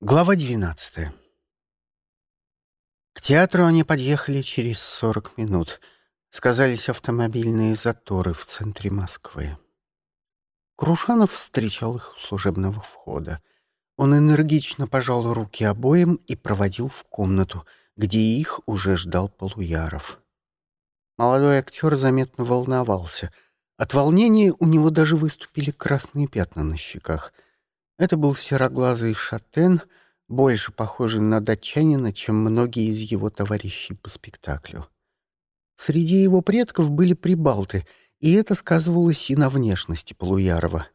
Глава 12 К театру они подъехали через 40 минут. Сказались автомобильные заторы в центре Москвы. Крушанов встречал их у служебного входа. Он энергично пожал руки обоим и проводил в комнату, где их уже ждал Полуяров. Молодой актер заметно волновался. От волнения у него даже выступили красные пятна на щеках — это был сероглазый шатен, больше похожий на датчанина, чем многие из его товарищей по спектаклю. Среди его предков были прибалты, и это сказывалось и на внешности Полуярова.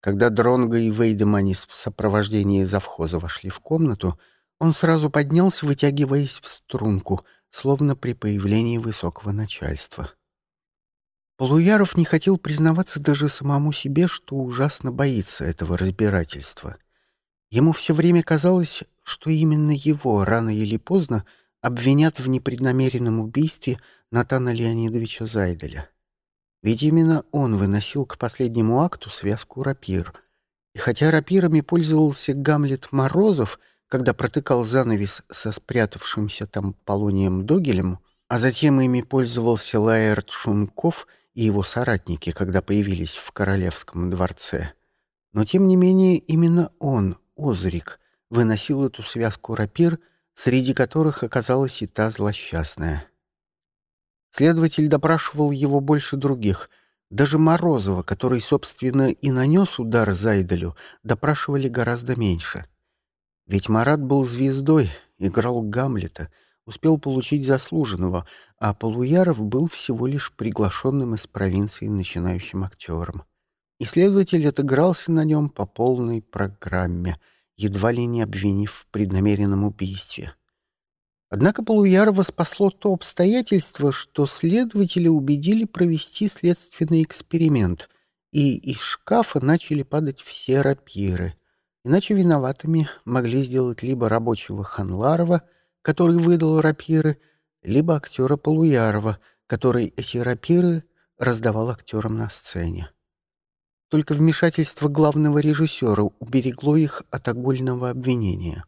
Когда Дронго и Вейдеманис в сопровождении завхоза вошли в комнату, он сразу поднялся, вытягиваясь в струнку, словно при появлении высокого начальства. Полуяров не хотел признаваться даже самому себе, что ужасно боится этого разбирательства. Ему все время казалось, что именно его рано или поздно обвинят в непреднамеренном убийстве Натана Леонидовича Зайделя. Ведь именно он выносил к последнему акту связку рапир. И хотя рапирами пользовался Гамлет Морозов, когда протыкал занавес со спрятавшимся там Полонием Догелем, а затем ими пользовался Лаэрт Шунков — и его соратники, когда появились в королевском дворце. Но, тем не менее, именно он, Озрик, выносил эту связку рапир, среди которых оказалась и та злосчастная. Следователь допрашивал его больше других. Даже Морозова, который, собственно, и нанес удар Зайделю, допрашивали гораздо меньше. Ведь Марат был звездой, играл Гамлета — успел получить заслуженного, а Полуяров был всего лишь приглашенным из провинции начинающим актером. Исследователь отыгрался на нем по полной программе, едва ли не обвинив в преднамеренном убийстве. Однако Полуярова спасло то обстоятельство, что следователи убедили провести следственный эксперимент, и из шкафа начали падать все рапиры. Иначе виноватыми могли сделать либо рабочего Ханларова, который выдал рапиры, либо актера Полуярова, который эти рапиры раздавал актерам на сцене. Только вмешательство главного режиссера уберегло их от огольного обвинения.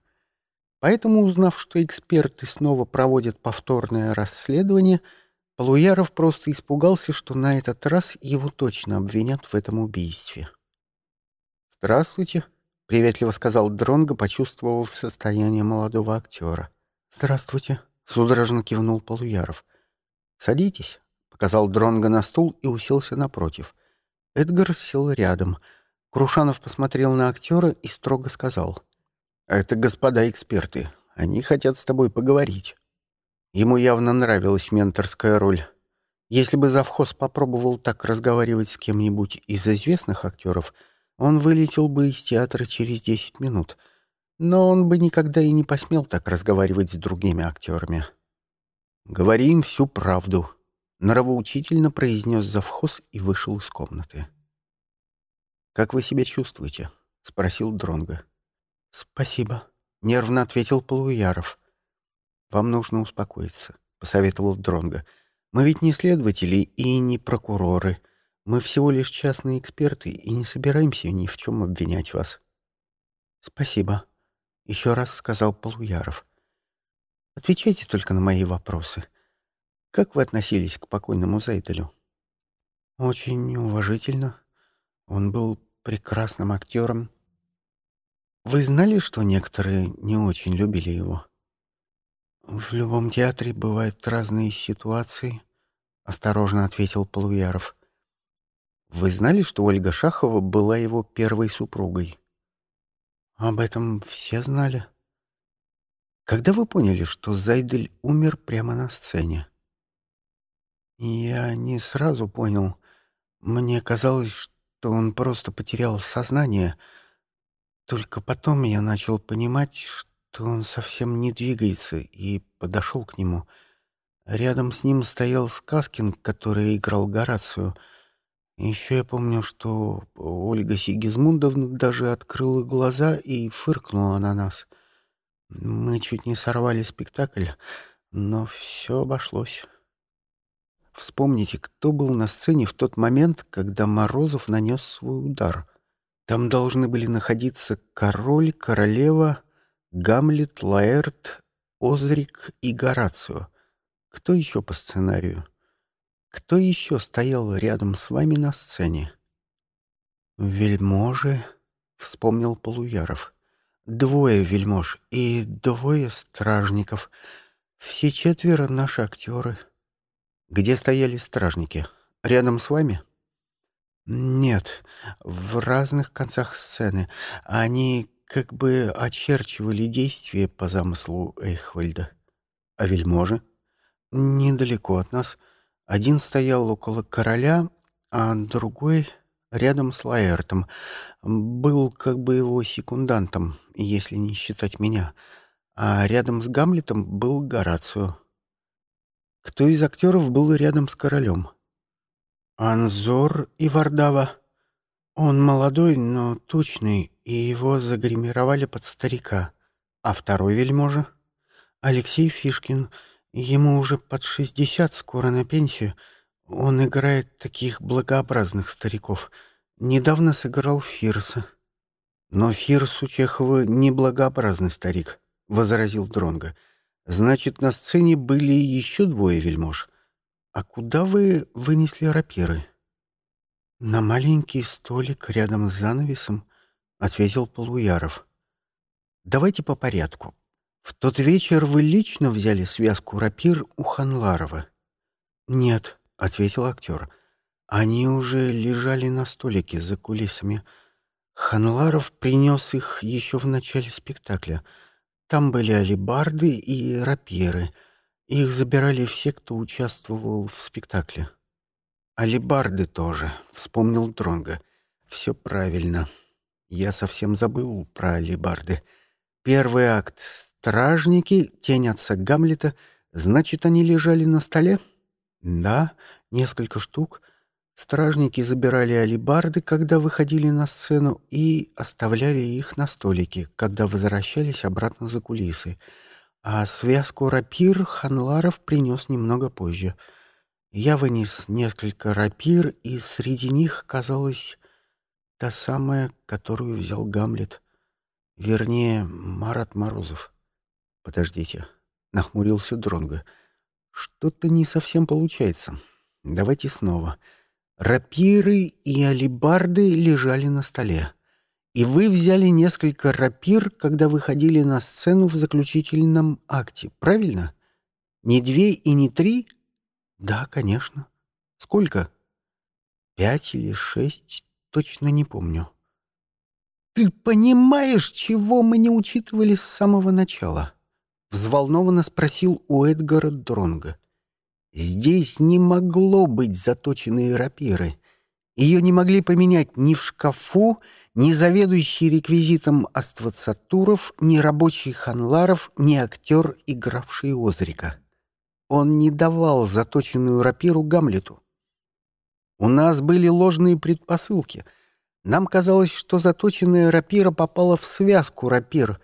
Поэтому, узнав, что эксперты снова проводят повторное расследование, Полуяров просто испугался, что на этот раз его точно обвинят в этом убийстве. «Здравствуйте», — приветливо сказал Дронго, почувствовав состояние молодого актера. «Здравствуйте», — судорожно кивнул Полуяров. «Садитесь», — показал Дронго на стул и уселся напротив. Эдгар сел рядом. Крушанов посмотрел на актера и строго сказал. «Это господа эксперты. Они хотят с тобой поговорить». Ему явно нравилась менторская роль. Если бы завхоз попробовал так разговаривать с кем-нибудь из известных актеров, он вылетел бы из театра через десять минут — но он бы никогда и не посмел так разговаривать с другими актерами. «Говори им всю правду», — нравоучительно произнес завхоз и вышел из комнаты. «Как вы себя чувствуете?» — спросил Дронга. «Спасибо», — нервно ответил Полуяров. «Вам нужно успокоиться», — посоветовал Дронга. «Мы ведь не следователи и не прокуроры. Мы всего лишь частные эксперты и не собираемся ни в чем обвинять вас». «Спасибо», — еще раз сказал Полуяров. «Отвечайте только на мои вопросы. Как вы относились к покойному Зайделю?» «Очень уважительно. Он был прекрасным актером. Вы знали, что некоторые не очень любили его?» «В любом театре бывают разные ситуации», — осторожно ответил Полуяров. «Вы знали, что Ольга Шахова была его первой супругой?» Об этом все знали. Когда вы поняли, что Зайдель умер прямо на сцене? Я не сразу понял. Мне казалось, что он просто потерял сознание. Только потом я начал понимать, что он совсем не двигается, и подошел к нему. Рядом с ним стоял Сказкин, который играл Горацию — еще я помню, что Ольга Сигизмундовна даже открыла глаза и фыркнула на нас. Мы чуть не сорвали спектакль, но все обошлось. Вспомните, кто был на сцене в тот момент, когда Морозов нанес свой удар. Там должны были находиться король, королева, Гамлет, Лаэрт, Озрик и Горацио. Кто еще по сценарию? Кто еще стоял рядом с вами на сцене? Вельможи, вспомнил Полуяров. Двое вельмож и двое стражников. Все четверо наши актеры. Где стояли стражники? Рядом с вами? Нет, в разных концах сцены. Они как бы очерчивали действия по замыслу Эйхвальда. А вельможи? Недалеко от нас. Один стоял около короля, а другой рядом с Лаэртом. Был как бы его секундантом, если не считать меня. А рядом с Гамлетом был Горацио. Кто из актеров был рядом с королем? Анзор и Вардава. Он молодой, но тучный, и его загримировали под старика. А второй вельможа? Алексей Фишкин. Ему уже под шестьдесят, скоро на пенсию. Он играет таких благообразных стариков. Недавно сыграл Фирса. Но Фирс у Чехова не благообразный старик, — возразил Дронга. Значит, на сцене были еще двое вельмож. А куда вы вынесли рапиры? На маленький столик рядом с занавесом, — ответил Полуяров. Давайте по порядку. В тот вечер вы лично взяли связку рапир у Ханларова? Нет, ответил актер. Они уже лежали на столике за кулисами. Ханларов принес их еще в начале спектакля. Там были алибарды и рапиры. Их забирали все, кто участвовал в спектакле. Алибарды тоже, вспомнил Дронга. Все правильно. Я совсем забыл про алибарды. Первый акт «Стражники», тень отца Гамлета. Значит, они лежали на столе? Да, несколько штук. Стражники забирали алибарды, когда выходили на сцену, и оставляли их на столике, когда возвращались обратно за кулисы. А связку рапир Ханларов принес немного позже. Я вынес несколько рапир, и среди них казалась та самая, которую взял Гамлет. Вернее, Марат Морозов. Подождите, нахмурился Дронго. Что-то не совсем получается. Давайте снова. Рапиры и алибарды лежали на столе. И вы взяли несколько рапир, когда выходили на сцену в заключительном акте, правильно? Не две и не три? Да, конечно. Сколько? Пять или шесть, точно не помню. «Ты понимаешь, чего мы не учитывали с самого начала?» — взволнованно спросил у Эдгара Дронга. «Здесь не могло быть заточенные рапиры. Ее не могли поменять ни в шкафу, ни заведующий реквизитом Аствацатуров, ни рабочий Ханларов, ни актер, игравший Озрика. Он не давал заточенную рапиру Гамлету. У нас были ложные предпосылки — нам казалось, что заточенная рапира попала в связку рапир,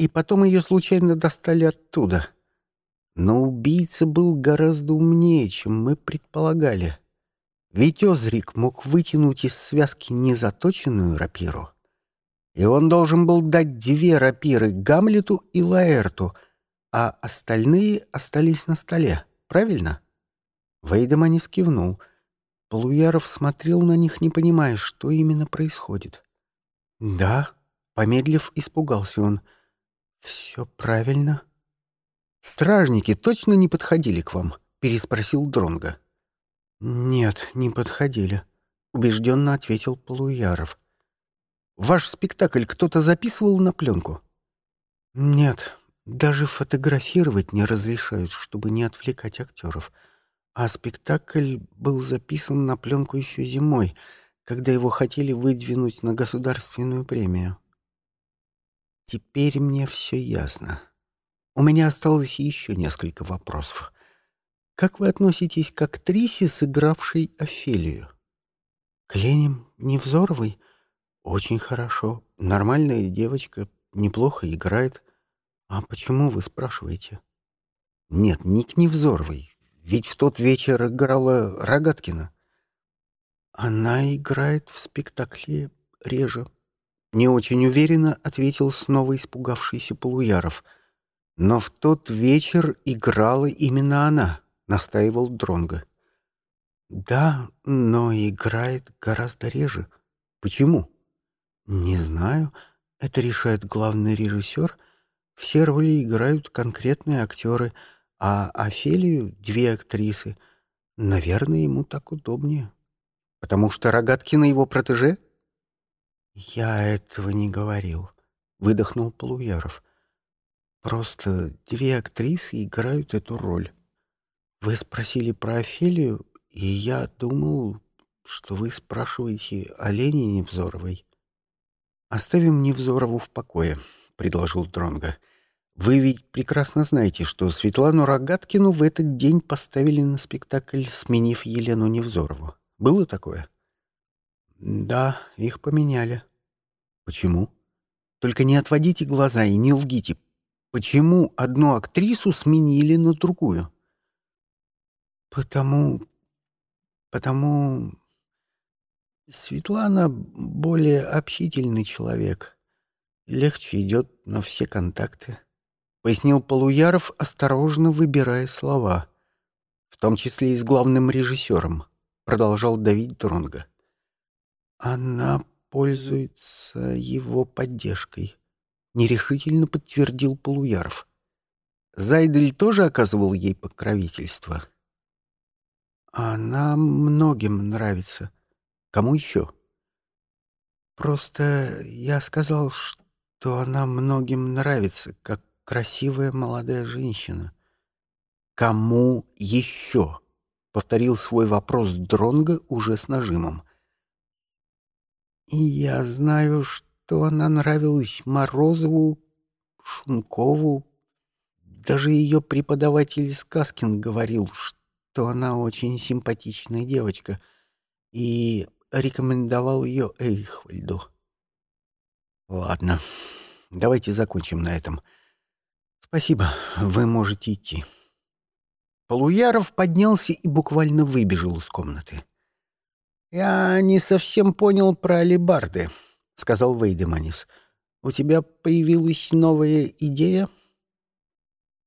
и потом ее случайно достали оттуда. Но убийца был гораздо умнее, чем мы предполагали. Ведь Озрик мог вытянуть из связки незаточенную рапиру, и он должен был дать две рапиры Гамлету и Лаэрту, а остальные остались на столе, правильно? Вейдеманис кивнул — Полуяров смотрел на них, не понимая, что именно происходит. «Да», — помедлив, испугался он. «Все правильно». «Стражники точно не подходили к вам?» — переспросил Дронга. «Нет, не подходили», — убежденно ответил Полуяров. «Ваш спектакль кто-то записывал на пленку?» «Нет, даже фотографировать не разрешают, чтобы не отвлекать актеров. А спектакль был записан на пленку еще зимой, когда его хотели выдвинуть на государственную премию. Теперь мне все ясно. У меня осталось еще несколько вопросов. Как вы относитесь к актрисе, сыгравшей Офелию? К Лене Невзоровой? Очень хорошо. Нормальная девочка, неплохо играет. А почему вы спрашиваете? Нет, не к Невзоровой, ведь в тот вечер играла Рогаткина. Она играет в спектакле реже. Не очень уверенно ответил снова испугавшийся Полуяров. Но в тот вечер играла именно она, настаивал Дронга. Да, но играет гораздо реже. Почему? Не знаю. Это решает главный режиссер. Все роли играют конкретные актеры, а Офелию — две актрисы. Наверное, ему так удобнее. Потому что Рогаткина его протеже? Я этого не говорил, выдохнул Полуяров. Просто две актрисы играют эту роль. Вы спросили про Офелию, и я думал, что вы спрашиваете о Лене Невзоровой. Оставим Невзорову в покое, предложил Дронга. Вы ведь прекрасно знаете, что Светлану Рогаткину в этот день поставили на спектакль, сменив Елену Невзорову. Было такое? Да, их поменяли. Почему? Только не отводите глаза и не лгите. Почему одну актрису сменили на другую? Потому... Потому... Светлана более общительный человек. Легче идет на все контакты. — пояснил Полуяров, осторожно выбирая слова. «В том числе и с главным режиссером», — продолжал давить Дронга. «Она пользуется его поддержкой», — нерешительно подтвердил Полуяров. «Зайдель тоже оказывал ей покровительство?» «Она многим нравится. Кому еще?» «Просто я сказал, что она многим нравится, как красивая молодая женщина. Кому еще? Повторил свой вопрос Дронга уже с нажимом. Я знаю, что она нравилась Морозову, Шумкову. Даже ее преподаватель Сказкин говорил, что она очень симпатичная девочка, и рекомендовал ее Эйхвальду. Ладно, давайте закончим на этом. «Спасибо, вы можете идти». Полуяров поднялся и буквально выбежал из комнаты. «Я не совсем понял про алибарды», — сказал Вейдеманис. «У тебя появилась новая идея?»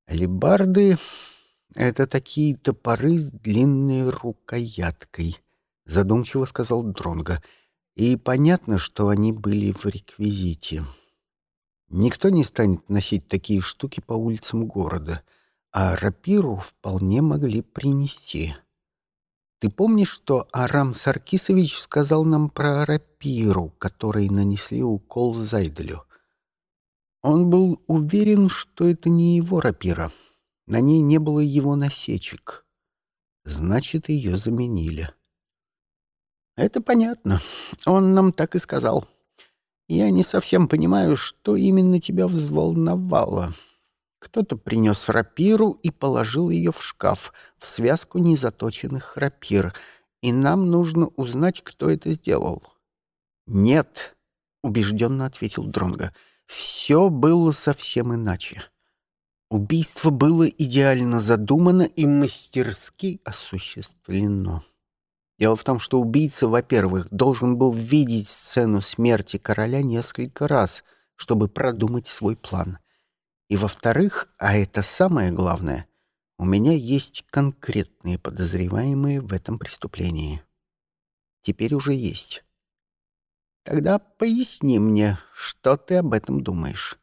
«Алибарды — это такие топоры с длинной рукояткой», — задумчиво сказал Дронга. «И понятно, что они были в реквизите». Никто не станет носить такие штуки по улицам города, а рапиру вполне могли принести. Ты помнишь, что Арам Саркисович сказал нам про рапиру, которой нанесли укол Зайделю? Он был уверен, что это не его рапира. На ней не было его насечек. Значит, ее заменили. Это понятно. Он нам так и сказал. Я не совсем понимаю, что именно тебя взволновало. Кто-то принес рапиру и положил ее в шкаф, в связку незаточенных рапир, и нам нужно узнать, кто это сделал. «Нет», — убежденно ответил Дронга, — «все было совсем иначе. Убийство было идеально задумано и мастерски осуществлено». Дело в том, что убийца, во-первых, должен был видеть сцену смерти короля несколько раз, чтобы продумать свой план. И во-вторых, а это самое главное, у меня есть конкретные подозреваемые в этом преступлении. Теперь уже есть. Тогда поясни мне, что ты об этом думаешь.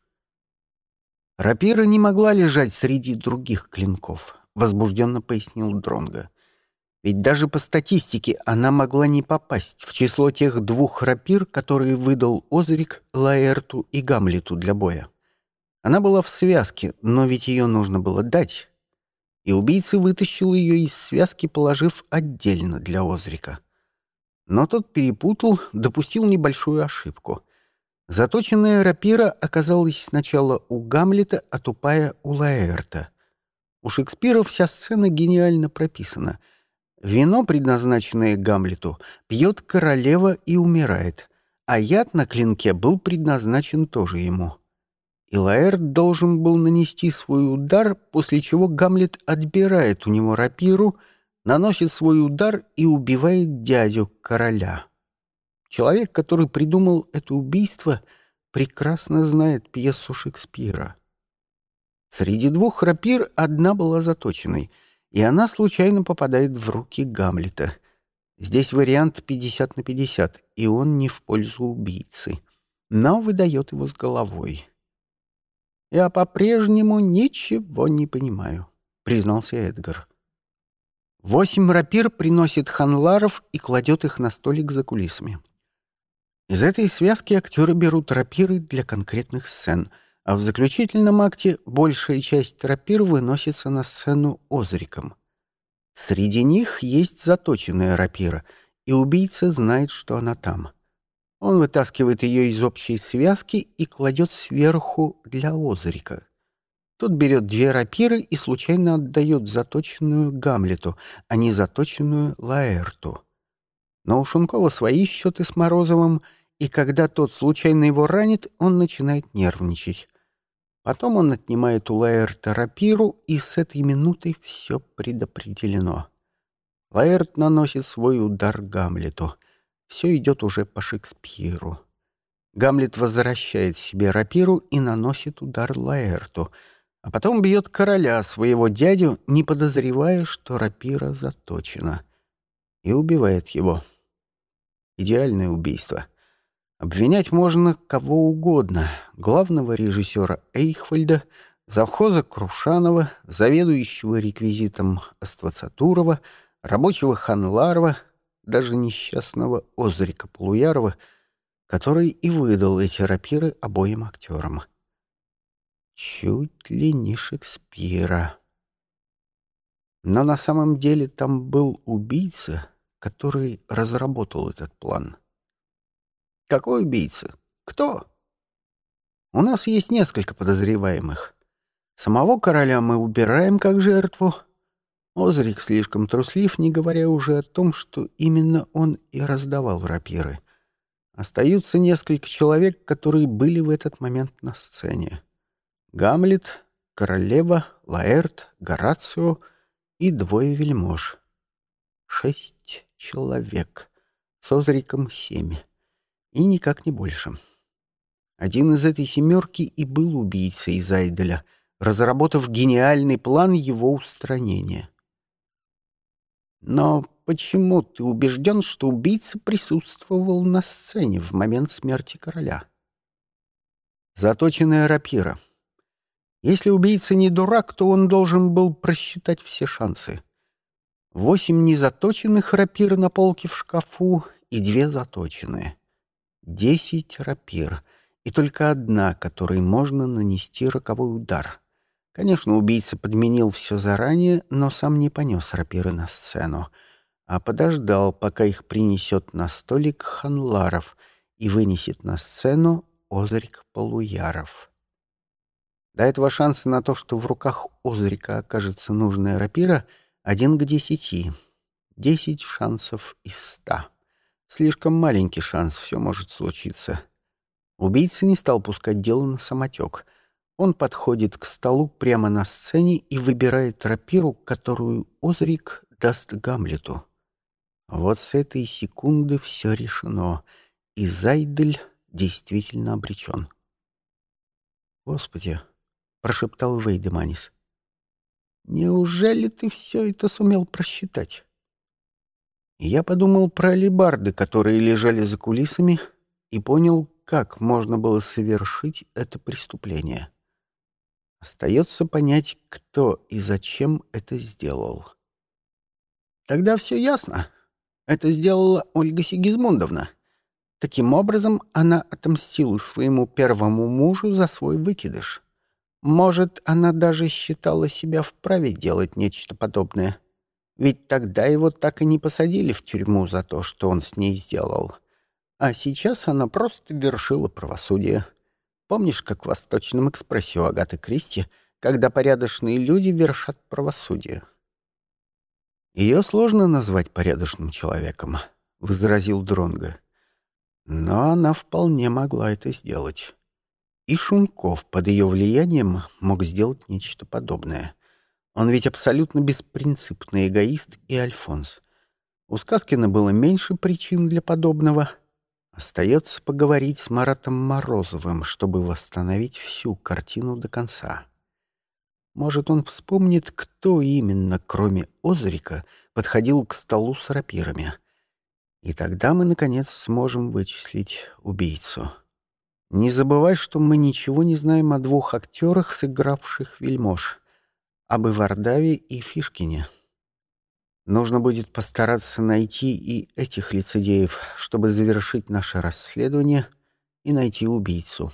Рапира не могла лежать среди других клинков, возбужденно пояснил Дронга. Ведь даже по статистике она могла не попасть в число тех двух рапир, которые выдал Озрик Лаэрту и Гамлету для боя. Она была в связке, но ведь ее нужно было дать. И убийца вытащил ее из связки, положив отдельно для Озрика. Но тот перепутал, допустил небольшую ошибку. Заточенная рапира оказалась сначала у Гамлета, а тупая у Лаэрта. У Шекспира вся сцена гениально прописана — Вино, предназначенное Гамлету, пьет королева и умирает, а яд на клинке был предназначен тоже ему. И Лаэрт должен был нанести свой удар, после чего Гамлет отбирает у него рапиру, наносит свой удар и убивает дядю короля. Человек, который придумал это убийство, прекрасно знает пьесу Шекспира. Среди двух рапир одна была заточенной, и она случайно попадает в руки Гамлета. Здесь вариант 50 на 50, и он не в пользу убийцы, но выдает его с головой. «Я по-прежнему ничего не понимаю», — признался Эдгар. Восемь рапир приносит Ханларов и кладет их на столик за кулисами. Из этой связки актеры берут рапиры для конкретных сцен, а в заключительном акте большая часть рапир выносится на сцену Озриком. Среди них есть заточенная рапира, и убийца знает, что она там. Он вытаскивает ее из общей связки и кладет сверху для Озрика. Тот берет две рапиры и случайно отдает заточенную Гамлету, а не заточенную Лаэрту. Но у Шункова свои счеты с Морозовым — и когда тот случайно его ранит, он начинает нервничать. Потом он отнимает у Лаэрта рапиру, и с этой минутой все предопределено. Лаэрт наносит свой удар Гамлету. Все идет уже по Шекспиру. Гамлет возвращает себе рапиру и наносит удар Лаэрту, а потом бьет короля, своего дядю, не подозревая, что рапира заточена, и убивает его. Идеальное убийство — Обвинять можно кого угодно. Главного режиссера Эйхвальда, завхоза Крушанова, заведующего реквизитом Аствацатурова, рабочего Ханларова, даже несчастного Озрика Полуярова, который и выдал эти рапиры обоим актерам. Чуть ли не Шекспира. Но на самом деле там был убийца, который разработал этот план. Какой убийца? Кто? У нас есть несколько подозреваемых. Самого короля мы убираем как жертву. Озрик слишком труслив, не говоря уже о том, что именно он и раздавал рапиры. Остаются несколько человек, которые были в этот момент на сцене. Гамлет, королева, Лаэрт, Горацио и двое вельмож. Шесть человек. С Озриком семь. И никак не больше. Один из этой семерки и был убийцей Зайделя, разработав гениальный план его устранения. Но почему ты убежден, что убийца присутствовал на сцене в момент смерти короля? Заточенная рапира. Если убийца не дурак, то он должен был просчитать все шансы. Восемь незаточенных рапир на полке в шкафу и две заточенные. Десять рапир, и только одна, которой можно нанести роковой удар. Конечно, убийца подменил все заранее, но сам не понес рапиры на сцену, а подождал, пока их принесет на столик Ханларов и вынесет на сцену Озрик Полуяров. До этого шансы на то, что в руках Озрика окажется нужная рапира, один к десяти. Десять шансов из ста. Слишком маленький шанс, все может случиться. Убийца не стал пускать дело на самотек. Он подходит к столу прямо на сцене и выбирает рапиру, которую Озрик даст Гамлету. Вот с этой секунды все решено, и Зайдель действительно обречен. «Господи!» — прошептал Вейдеманис. «Неужели ты все это сумел просчитать?» Я подумал про алебарды, которые лежали за кулисами, и понял, как можно было совершить это преступление. Остается понять, кто и зачем это сделал. Тогда все ясно. Это сделала Ольга Сигизмундовна. Таким образом, она отомстила своему первому мужу за свой выкидыш. Может, она даже считала себя вправе делать нечто подобное. Ведь тогда его так и не посадили в тюрьму за то, что он с ней сделал. А сейчас она просто вершила правосудие. Помнишь, как в «Восточном экспрессе» у Агаты Кристи, когда порядочные люди вершат правосудие? Ее сложно назвать порядочным человеком, — возразил Дронго. Но она вполне могла это сделать. И Шунков под ее влиянием мог сделать нечто подобное — он ведь абсолютно беспринципный эгоист и альфонс. У Сказкина было меньше причин для подобного. Остается поговорить с Маратом Морозовым, чтобы восстановить всю картину до конца. Может, он вспомнит, кто именно, кроме Озрика, подходил к столу с рапирами. И тогда мы, наконец, сможем вычислить убийцу. Не забывай, что мы ничего не знаем о двух актерах, сыгравших вельмож, об Ивардаве и Фишкине. Нужно будет постараться найти и этих лицедеев, чтобы завершить наше расследование и найти убийцу.